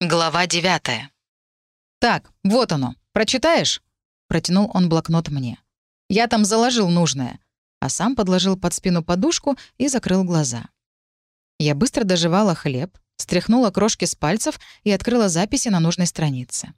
Глава 9. «Так, вот оно. Прочитаешь?» Протянул он блокнот мне. «Я там заложил нужное». А сам подложил под спину подушку и закрыл глаза. Я быстро доживала хлеб, стряхнула крошки с пальцев и открыла записи на нужной странице.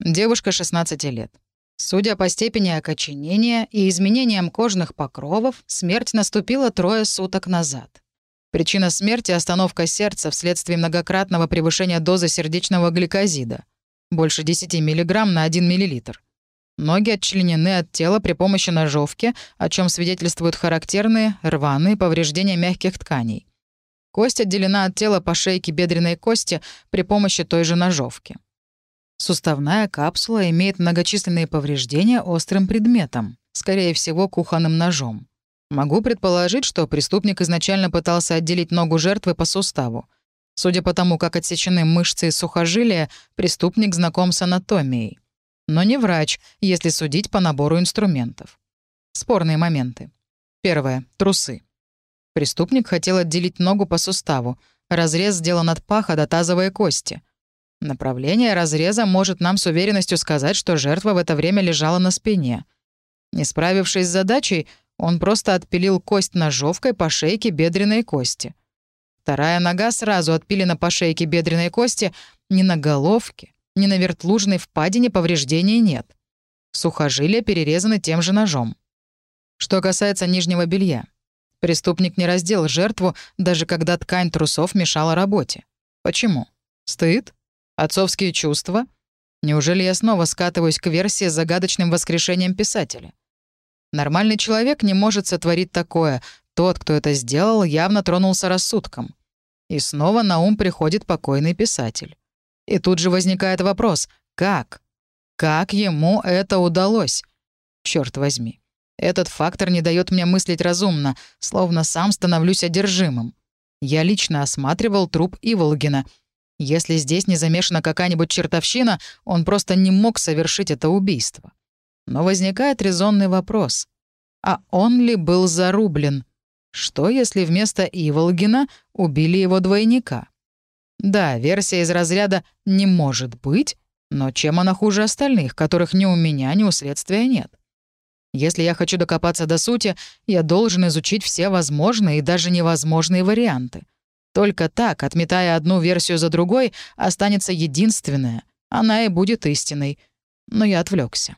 Девушка 16 лет. Судя по степени окоченения и изменениям кожных покровов, смерть наступила трое суток назад. Причина смерти — остановка сердца вследствие многократного превышения дозы сердечного гликозида. Больше 10 мг на 1 мл. Ноги отчленены от тела при помощи ножовки, о чем свидетельствуют характерные рваные повреждения мягких тканей. Кость отделена от тела по шейке бедренной кости при помощи той же ножовки. Суставная капсула имеет многочисленные повреждения острым предметом, скорее всего, кухонным ножом. Могу предположить, что преступник изначально пытался отделить ногу жертвы по суставу. Судя по тому, как отсечены мышцы и сухожилия, преступник знаком с анатомией. Но не врач, если судить по набору инструментов. Спорные моменты. Первое. Трусы. Преступник хотел отделить ногу по суставу. Разрез сделан от паха до тазовой кости. Направление разреза может нам с уверенностью сказать, что жертва в это время лежала на спине. Не справившись с задачей, он просто отпилил кость ножовкой по шейке бедренной кости. Вторая нога сразу отпилена по шейке бедренной кости, ни на головке, ни на вертлужной впадине повреждений нет. Сухожилия перерезаны тем же ножом. Что касается нижнего белья. Преступник не раздел жертву, даже когда ткань трусов мешала работе. Почему? Стыд? Отцовские чувства? Неужели я снова скатываюсь к версии с загадочным воскрешением писателя? Нормальный человек не может сотворить такое. Тот, кто это сделал, явно тронулся рассудком. И снова на ум приходит покойный писатель. И тут же возникает вопрос «Как? Как ему это удалось?» Черт возьми. Этот фактор не дает мне мыслить разумно, словно сам становлюсь одержимым. Я лично осматривал труп Иволгина. Если здесь не замешана какая-нибудь чертовщина, он просто не мог совершить это убийство. Но возникает резонный вопрос. А он ли был зарублен? Что, если вместо Иволгина убили его двойника? Да, версия из разряда «не может быть», но чем она хуже остальных, которых ни у меня, ни у следствия нет? Если я хочу докопаться до сути, я должен изучить все возможные и даже невозможные варианты. Только так, отметая одну версию за другой, останется единственная. Она и будет истиной. Но я отвлекся.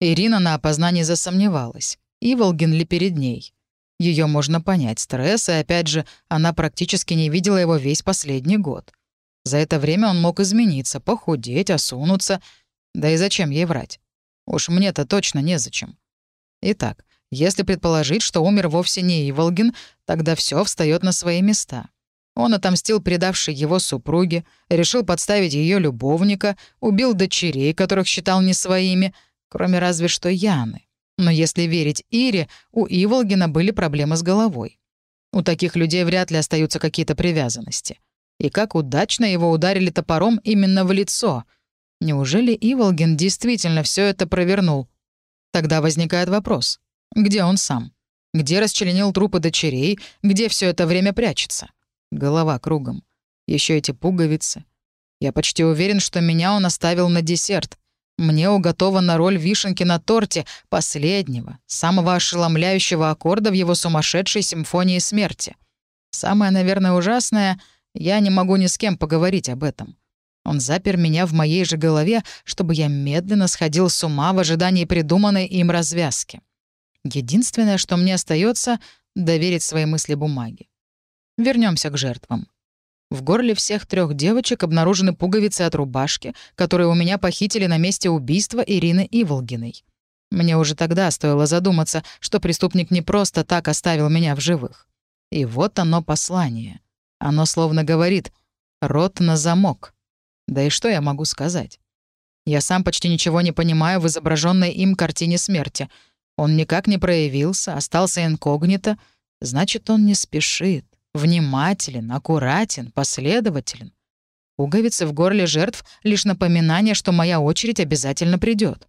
Ирина на опознании засомневалась. Иволгин ли перед ней? Ее можно понять, стресс, и опять же, она практически не видела его весь последний год. За это время он мог измениться, похудеть, осунуться. Да и зачем ей врать? Уж мне-то точно незачем. Итак, если предположить, что умер вовсе не Иволгин, тогда все встает на свои места. Он отомстил предавшей его супруге, решил подставить ее любовника, убил дочерей, которых считал не своими — кроме разве что Яны. Но если верить Ире, у Иволгина были проблемы с головой. У таких людей вряд ли остаются какие-то привязанности. И как удачно его ударили топором именно в лицо. Неужели Иволгин действительно все это провернул? Тогда возникает вопрос. Где он сам? Где расчленил трупы дочерей? Где все это время прячется? Голова кругом. Еще эти пуговицы. Я почти уверен, что меня он оставил на десерт. Мне уготована роль вишенки на торте, последнего, самого ошеломляющего аккорда в его сумасшедшей симфонии смерти. Самое, наверное, ужасное — я не могу ни с кем поговорить об этом. Он запер меня в моей же голове, чтобы я медленно сходил с ума в ожидании придуманной им развязки. Единственное, что мне остается, доверить свои мысли бумаге. Вернемся к жертвам. В горле всех трех девочек обнаружены пуговицы от рубашки, которые у меня похитили на месте убийства Ирины Иволгиной. Мне уже тогда стоило задуматься, что преступник не просто так оставил меня в живых. И вот оно послание. Оно словно говорит «рот на замок». Да и что я могу сказать? Я сам почти ничего не понимаю в изображенной им картине смерти. Он никак не проявился, остался инкогнито. Значит, он не спешит. Внимателен, аккуратен, последователен. Пуговицы в горле жертв — лишь напоминание, что моя очередь обязательно придет.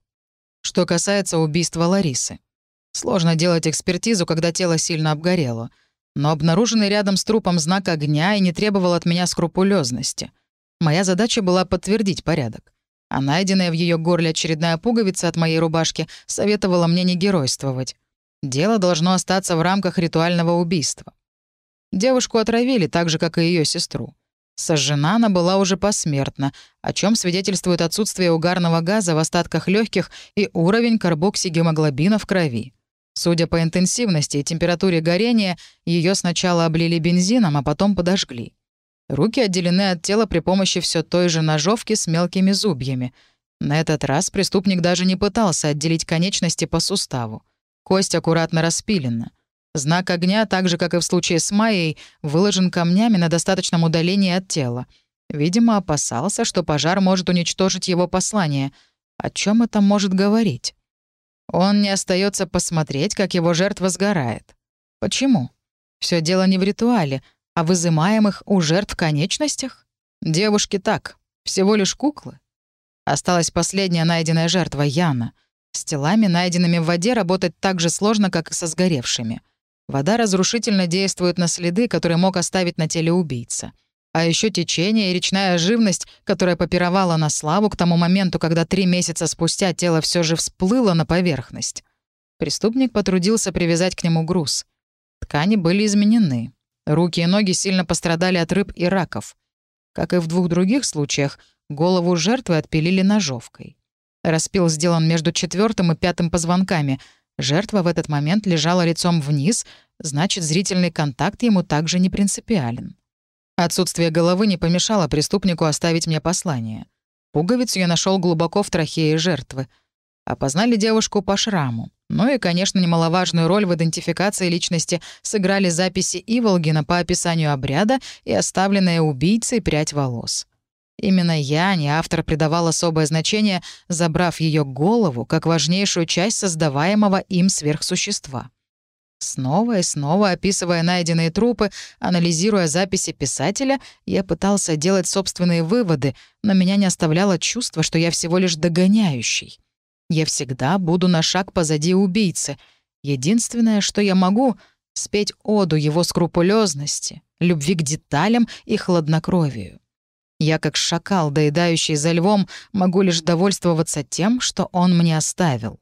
Что касается убийства Ларисы. Сложно делать экспертизу, когда тело сильно обгорело. но обнаруженный рядом с трупом знак огня и не требовал от меня скрупулезности. Моя задача была подтвердить порядок. А найденная в ее горле очередная пуговица от моей рубашки советовала мне не геройствовать. Дело должно остаться в рамках ритуального убийства. Девушку отравили так же, как и ее сестру. Сожжена она была уже посмертно, о чем свидетельствует отсутствие угарного газа в остатках легких и уровень карбоксигемоглобина в крови. Судя по интенсивности и температуре горения, ее сначала облили бензином, а потом подожгли. Руки отделены от тела при помощи все той же ножовки с мелкими зубьями. На этот раз преступник даже не пытался отделить конечности по суставу. Кость аккуратно распилена. Знак огня, так же, как и в случае с Майей, выложен камнями на достаточном удалении от тела. Видимо, опасался, что пожар может уничтожить его послание. О чем это может говорить? Он не остается посмотреть, как его жертва сгорает. Почему? Все дело не в ритуале, а в изымаемых у жертв конечностях. Девушки так, всего лишь куклы. Осталась последняя найденная жертва Яна. С телами, найденными в воде, работать так же сложно, как и со сгоревшими. Вода разрушительно действует на следы, которые мог оставить на теле убийца. А еще течение и речная живность, которая попировала на славу к тому моменту, когда три месяца спустя тело все же всплыло на поверхность. Преступник потрудился привязать к нему груз. Ткани были изменены. Руки и ноги сильно пострадали от рыб и раков. Как и в двух других случаях, голову жертвы отпилили ножовкой. Распил сделан между четвертым и пятым позвонками. Жертва в этот момент лежала лицом вниз, значит, зрительный контакт ему также не принципиален. Отсутствие головы не помешало преступнику оставить мне послание. Пуговицу я нашел глубоко в трахее жертвы. Опознали девушку по шраму. Ну и, конечно, немаловажную роль в идентификации личности сыграли записи Иволгина по описанию обряда и оставленная убийцей прядь волос. Именно я, не автор, придавал особое значение, забрав ее голову как важнейшую часть создаваемого им сверхсущества. Снова и снова описывая найденные трупы, анализируя записи писателя, я пытался делать собственные выводы, но меня не оставляло чувство, что я всего лишь догоняющий. Я всегда буду на шаг позади убийцы. Единственное, что я могу — спеть оду его скрупулезности, любви к деталям и хладнокровию. Я, как шакал, доедающий за львом, могу лишь довольствоваться тем, что он мне оставил.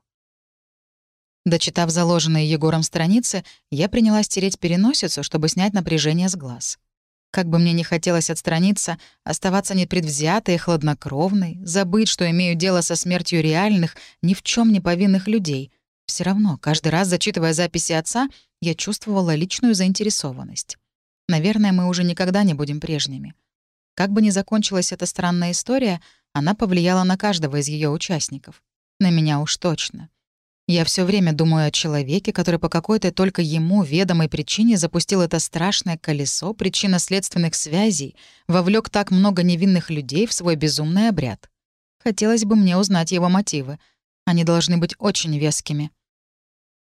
Дочитав заложенные Егором страницы, я принялась тереть переносицу, чтобы снять напряжение с глаз. Как бы мне не хотелось отстраниться, оставаться непредвзятой и хладнокровной, забыть, что имею дело со смертью реальных, ни в чем не повинных людей, все равно, каждый раз, зачитывая записи отца, я чувствовала личную заинтересованность. Наверное, мы уже никогда не будем прежними. Как бы ни закончилась эта странная история, она повлияла на каждого из ее участников. На меня уж точно. Я все время думаю о человеке, который по какой-то только ему ведомой причине запустил это страшное колесо причинно-следственных связей, вовлек так много невинных людей в свой безумный обряд. Хотелось бы мне узнать его мотивы. Они должны быть очень вескими.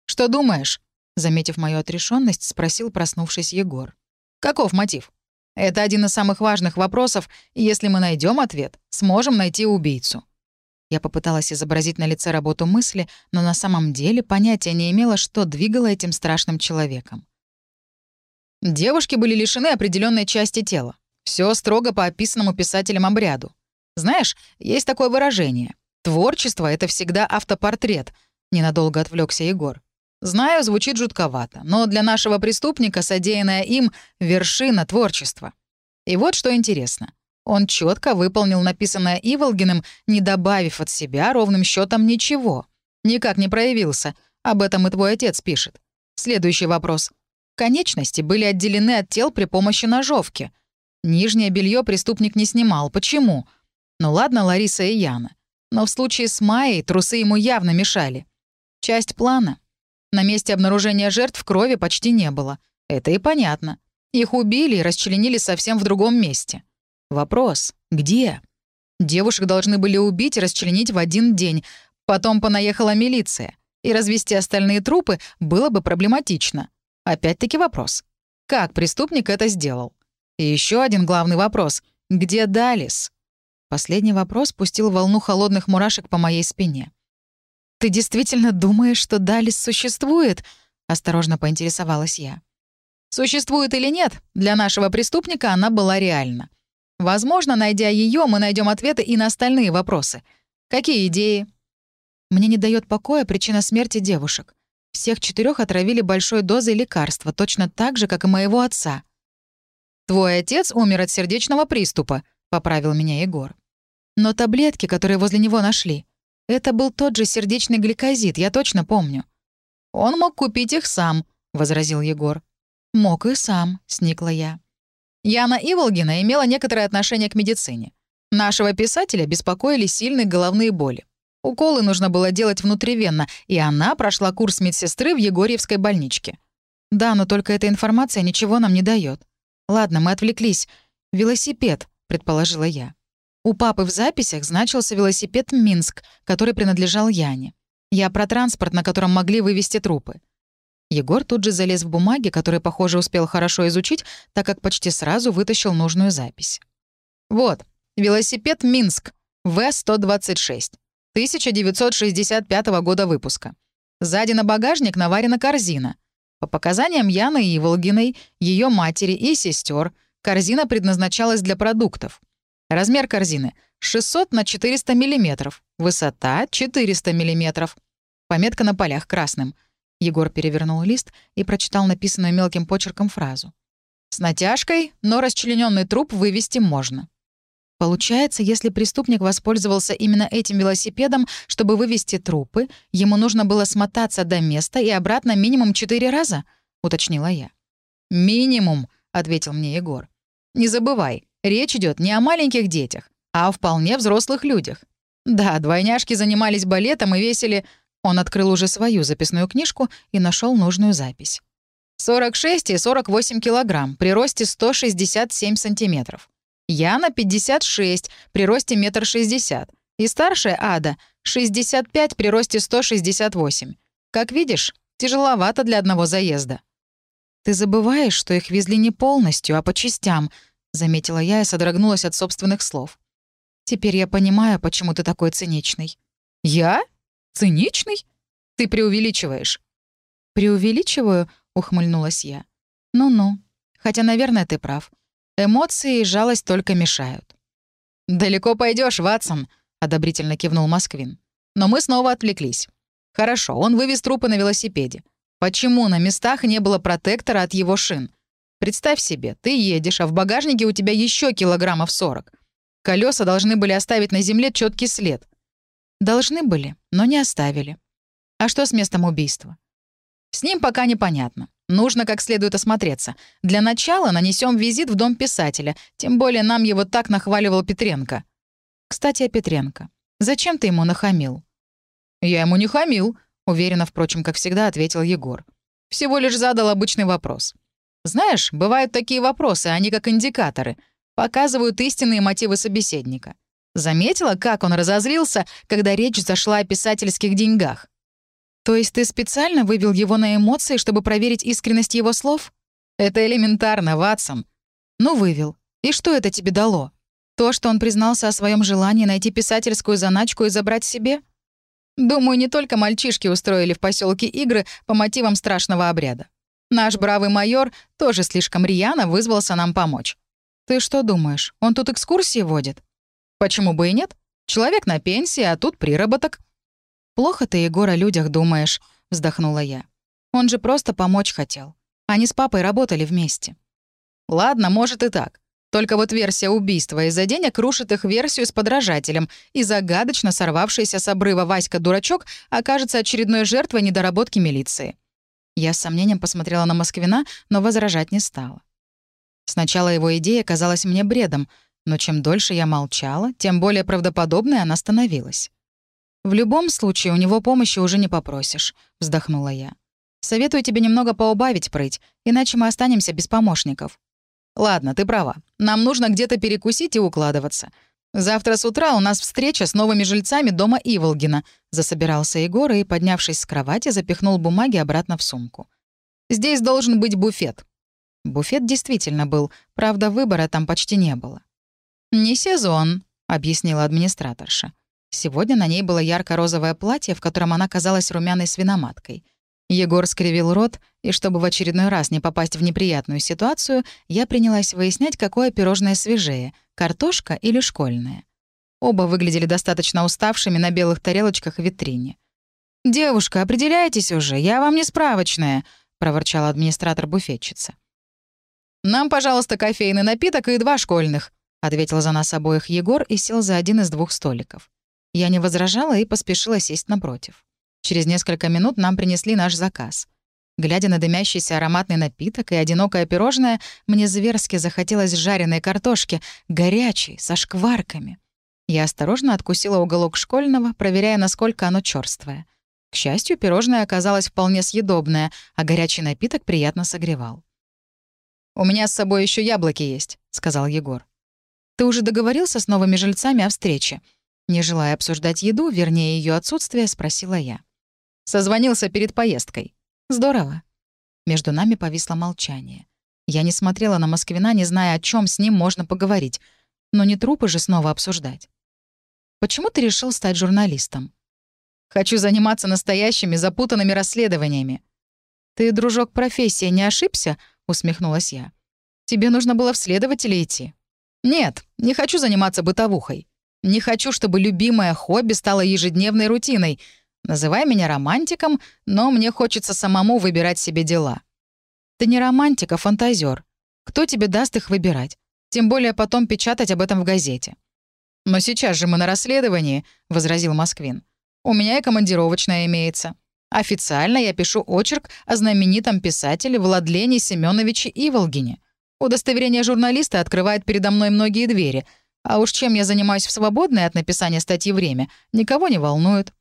«Что думаешь?» — заметив мою отрешенность, спросил проснувшись Егор. «Каков мотив?» «Это один из самых важных вопросов, и если мы найдем ответ, сможем найти убийцу». Я попыталась изобразить на лице работу мысли, но на самом деле понятия не имела, что двигало этим страшным человеком. Девушки были лишены определенной части тела. Все строго по описанному писателем обряду. Знаешь, есть такое выражение. Творчество — это всегда автопортрет. Ненадолго отвлекся Егор. Знаю, звучит жутковато, но для нашего преступника содеянное им — вершина творчества. И вот что интересно. Он четко выполнил написанное Иволгиным, не добавив от себя ровным счетом ничего. Никак не проявился. Об этом и твой отец пишет. Следующий вопрос. Конечности были отделены от тел при помощи ножовки. Нижнее белье преступник не снимал. Почему? Ну ладно, Лариса и Яна. Но в случае с Майей трусы ему явно мешали. Часть плана. На месте обнаружения жертв крови почти не было. Это и понятно. Их убили и расчленили совсем в другом месте. Вопрос — где? Девушек должны были убить и расчленить в один день. Потом понаехала милиция. И развести остальные трупы было бы проблематично. Опять-таки вопрос. Как преступник это сделал? И еще один главный вопрос. Где Далис? Последний вопрос пустил волну холодных мурашек по моей спине. «Ты действительно думаешь, что Далис существует?» — осторожно поинтересовалась я. Существует или нет, для нашего преступника она была реальна. Возможно, найдя ее, мы найдем ответы и на остальные вопросы. Какие идеи? Мне не дает покоя причина смерти девушек. Всех четырех отравили большой дозой лекарства, точно так же, как и моего отца. «Твой отец умер от сердечного приступа», — поправил меня Егор. «Но таблетки, которые возле него нашли, это был тот же сердечный гликозид, я точно помню». «Он мог купить их сам», — возразил Егор. «Мог и сам», — сникла я. Яна Иволгина имела некоторое отношение к медицине. Нашего писателя беспокоили сильные головные боли. Уколы нужно было делать внутривенно, и она прошла курс медсестры в Егорьевской больничке. Да, но только эта информация ничего нам не дает. Ладно, мы отвлеклись. Велосипед, предположила я. У папы в записях значился велосипед «Минск», который принадлежал Яне. Я про транспорт, на котором могли вывести трупы. Егор тут же залез в бумаги, которые, похоже, успел хорошо изучить, так как почти сразу вытащил нужную запись. Вот, велосипед «Минск», В-126, 1965 года выпуска. Сзади на багажник наварена корзина. По показаниям Яны Иволгиной, ее матери и сестер, корзина предназначалась для продуктов. Размер корзины — 600 на 400 мм, высота — 400 мм. Пометка на полях красным — Егор перевернул лист и прочитал написанную мелким почерком фразу. «С натяжкой, но расчлененный труп вывести можно». Получается, если преступник воспользовался именно этим велосипедом, чтобы вывести трупы, ему нужно было смотаться до места и обратно минимум четыре раза, уточнила я. Минимум, ответил мне Егор. Не забывай, речь идет не о маленьких детях, а о вполне взрослых людях. Да, двойняшки занимались балетом и весили он открыл уже свою записную книжку и нашел нужную запись. 46 и 48 килограмм при росте 167 сантиметров. Яна 56 при росте 1,60 м. И старшая Ада 65 при росте 168. Как видишь, тяжеловато для одного заезда. «Ты забываешь, что их везли не полностью, а по частям», — заметила я и содрогнулась от собственных слов. «Теперь я понимаю, почему ты такой циничный». «Я?» Циничный? Ты преувеличиваешь». «Преувеличиваю?» — ухмыльнулась я. «Ну-ну. Хотя, наверное, ты прав. Эмоции и жалость только мешают». «Далеко пойдешь, Ватсон», — одобрительно кивнул Москвин. «Но мы снова отвлеклись. Хорошо, он вывез трупы на велосипеде. Почему на местах не было протектора от его шин? Представь себе, ты едешь, а в багажнике у тебя еще килограммов 40. Колеса должны были оставить на земле четкий след. Должны были, но не оставили. А что с местом убийства? С ним пока непонятно. Нужно как следует осмотреться. Для начала нанесем визит в дом писателя, тем более нам его так нахваливал Петренко. Кстати, о Петренко. Зачем ты ему нахамил? Я ему не хамил, уверенно, впрочем, как всегда, ответил Егор. Всего лишь задал обычный вопрос. Знаешь, бывают такие вопросы, они как индикаторы, показывают истинные мотивы собеседника. Заметила, как он разозлился, когда речь зашла о писательских деньгах? То есть ты специально вывел его на эмоции, чтобы проверить искренность его слов? Это элементарно, Ватсон. Ну, вывел. И что это тебе дало? То, что он признался о своем желании найти писательскую заначку и забрать себе? Думаю, не только мальчишки устроили в поселке игры по мотивам страшного обряда. Наш бравый майор тоже слишком рьяно вызвался нам помочь. Ты что думаешь, он тут экскурсии водит? Почему бы и нет? Человек на пенсии, а тут приработок. «Плохо ты, Егор, о людях думаешь», — вздохнула я. «Он же просто помочь хотел. Они с папой работали вместе». «Ладно, может и так. Только вот версия убийства из-за денег рушит их версию с подражателем, и загадочно сорвавшийся с обрыва Васька-дурачок окажется очередной жертвой недоработки милиции». Я с сомнением посмотрела на Москвина, но возражать не стала. Сначала его идея казалась мне бредом, но чем дольше я молчала, тем более правдоподобной она становилась. «В любом случае, у него помощи уже не попросишь», — вздохнула я. «Советую тебе немного поубавить прыть, иначе мы останемся без помощников». «Ладно, ты права. Нам нужно где-то перекусить и укладываться. Завтра с утра у нас встреча с новыми жильцами дома Иволгина», — засобирался Егор и, поднявшись с кровати, запихнул бумаги обратно в сумку. «Здесь должен быть буфет». Буфет действительно был, правда, выбора там почти не было. «Не сезон», — объяснила администраторша. Сегодня на ней было ярко-розовое платье, в котором она казалась румяной свиноматкой. Егор скривил рот, и чтобы в очередной раз не попасть в неприятную ситуацию, я принялась выяснять, какое пирожное свежее — картошка или школьное. Оба выглядели достаточно уставшими на белых тарелочках в витрине. «Девушка, определяйтесь уже, я вам не справочная», — проворчала администратор-буфетчица. «Нам, пожалуйста, кофейный напиток и два школьных», — ответил за нас обоих Егор и сел за один из двух столиков. Я не возражала и поспешила сесть напротив. Через несколько минут нам принесли наш заказ. Глядя на дымящийся ароматный напиток и одинокое пирожное, мне зверски захотелось жареной картошки, горячей, со шкварками. Я осторожно откусила уголок школьного, проверяя, насколько оно черствое. К счастью, пирожное оказалось вполне съедобное, а горячий напиток приятно согревал. «У меня с собой еще яблоки есть», — сказал Егор. «Ты уже договорился с новыми жильцами о встрече?» Не желая обсуждать еду, вернее, ее отсутствие, спросила я. Созвонился перед поездкой. Здорово. Между нами повисло молчание. Я не смотрела на Москвина, не зная, о чем с ним можно поговорить. Но не трупы же снова обсуждать. «Почему ты решил стать журналистом?» «Хочу заниматься настоящими запутанными расследованиями». «Ты, дружок, профессия не ошибся?» — усмехнулась я. «Тебе нужно было в следователи идти». «Нет, не хочу заниматься бытовухой. Не хочу, чтобы любимое хобби стало ежедневной рутиной. Называй меня романтиком, но мне хочется самому выбирать себе дела». «Ты не романтик, а фантазер. Кто тебе даст их выбирать? Тем более потом печатать об этом в газете». «Но сейчас же мы на расследовании», — возразил Москвин. «У меня и командировочная имеется. Официально я пишу очерк о знаменитом писателе Владлене Семеновиче Иволгине. Удостоверение журналиста открывает передо мной многие двери, а уж чем я занимаюсь в свободное от написания статьи время, никого не волнует.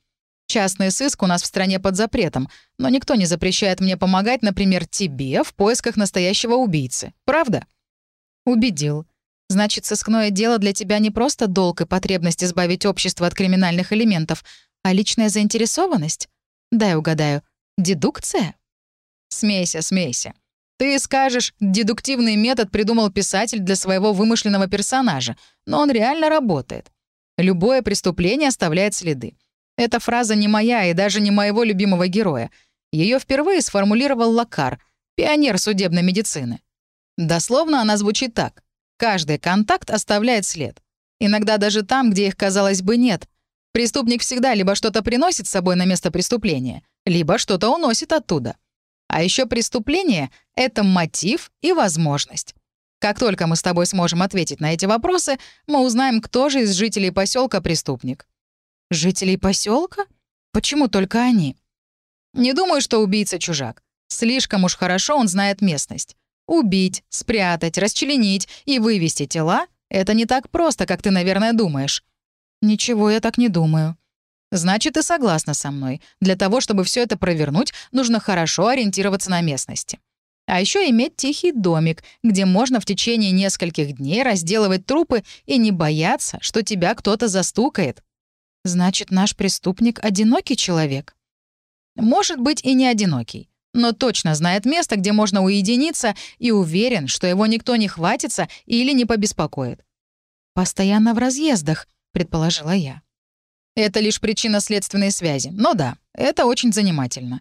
Частный сыск у нас в стране под запретом, но никто не запрещает мне помогать, например, тебе в поисках настоящего убийцы. Правда? Убедил. Значит, сыскное дело для тебя не просто долг и потребность избавить общество от криминальных элементов, а личная заинтересованность? Дай угадаю. Дедукция? Смейся, смейся. Ты скажешь, дедуктивный метод придумал писатель для своего вымышленного персонажа, но он реально работает. Любое преступление оставляет следы. Эта фраза не моя и даже не моего любимого героя. Ее впервые сформулировал Лакар, пионер судебной медицины. Дословно она звучит так. Каждый контакт оставляет след. Иногда даже там, где их, казалось бы, нет, Преступник всегда либо что-то приносит с собой на место преступления, либо что-то уносит оттуда. А еще преступление — это мотив и возможность. Как только мы с тобой сможем ответить на эти вопросы, мы узнаем, кто же из жителей поселка преступник. Жителей поселка? Почему только они? Не думаю, что убийца чужак. Слишком уж хорошо он знает местность. Убить, спрятать, расчленить и вывести тела — это не так просто, как ты, наверное, думаешь. «Ничего, я так не думаю». «Значит, ты согласна со мной. Для того, чтобы все это провернуть, нужно хорошо ориентироваться на местности. А еще иметь тихий домик, где можно в течение нескольких дней разделывать трупы и не бояться, что тебя кто-то застукает. Значит, наш преступник — одинокий человек? Может быть, и не одинокий, но точно знает место, где можно уединиться и уверен, что его никто не хватится или не побеспокоит. Постоянно в разъездах —— предположила я. «Это лишь причина следственной связи. Но да, это очень занимательно.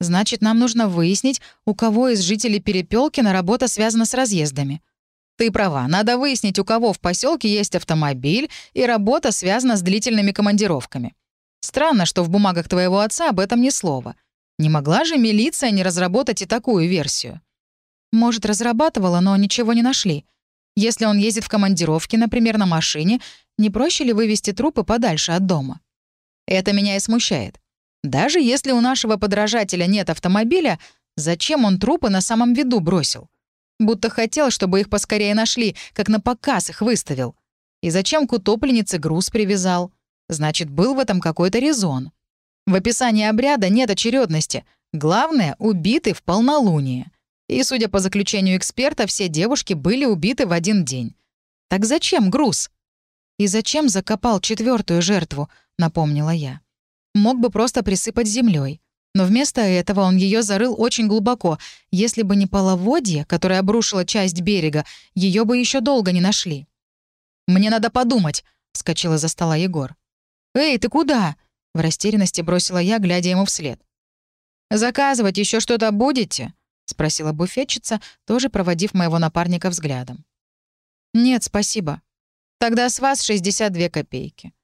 Значит, нам нужно выяснить, у кого из жителей Перепелкина работа связана с разъездами. Ты права, надо выяснить, у кого в поселке есть автомобиль, и работа связана с длительными командировками. Странно, что в бумагах твоего отца об этом ни слова. Не могла же милиция не разработать и такую версию? Может, разрабатывала, но ничего не нашли. Если он ездит в командировке, например, на машине, не проще ли вывести трупы подальше от дома? Это меня и смущает. Даже если у нашего подражателя нет автомобиля, зачем он трупы на самом виду бросил? Будто хотел, чтобы их поскорее нашли, как на показ их выставил. И зачем к утопленнице груз привязал? Значит, был в этом какой-то резон. В описании обряда нет очередности. Главное — убиты в полнолуние. И, судя по заключению эксперта, все девушки были убиты в один день. Так зачем груз? «И зачем закопал четвертую жертву?» — напомнила я. «Мог бы просто присыпать землей. Но вместо этого он ее зарыл очень глубоко. Если бы не половодье, которое обрушило часть берега, ее бы еще долго не нашли. «Мне надо подумать», — вскочила за стола Егор. «Эй, ты куда?» — в растерянности бросила я, глядя ему вслед. «Заказывать еще что-то будете?» — спросила буфетчица, тоже проводив моего напарника взглядом. «Нет, спасибо. Тогда с вас 62 копейки».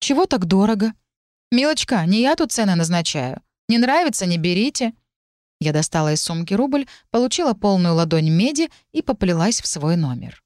«Чего так дорого?» «Милочка, не я тут цены назначаю. Не нравится — не берите». Я достала из сумки рубль, получила полную ладонь меди и поплелась в свой номер.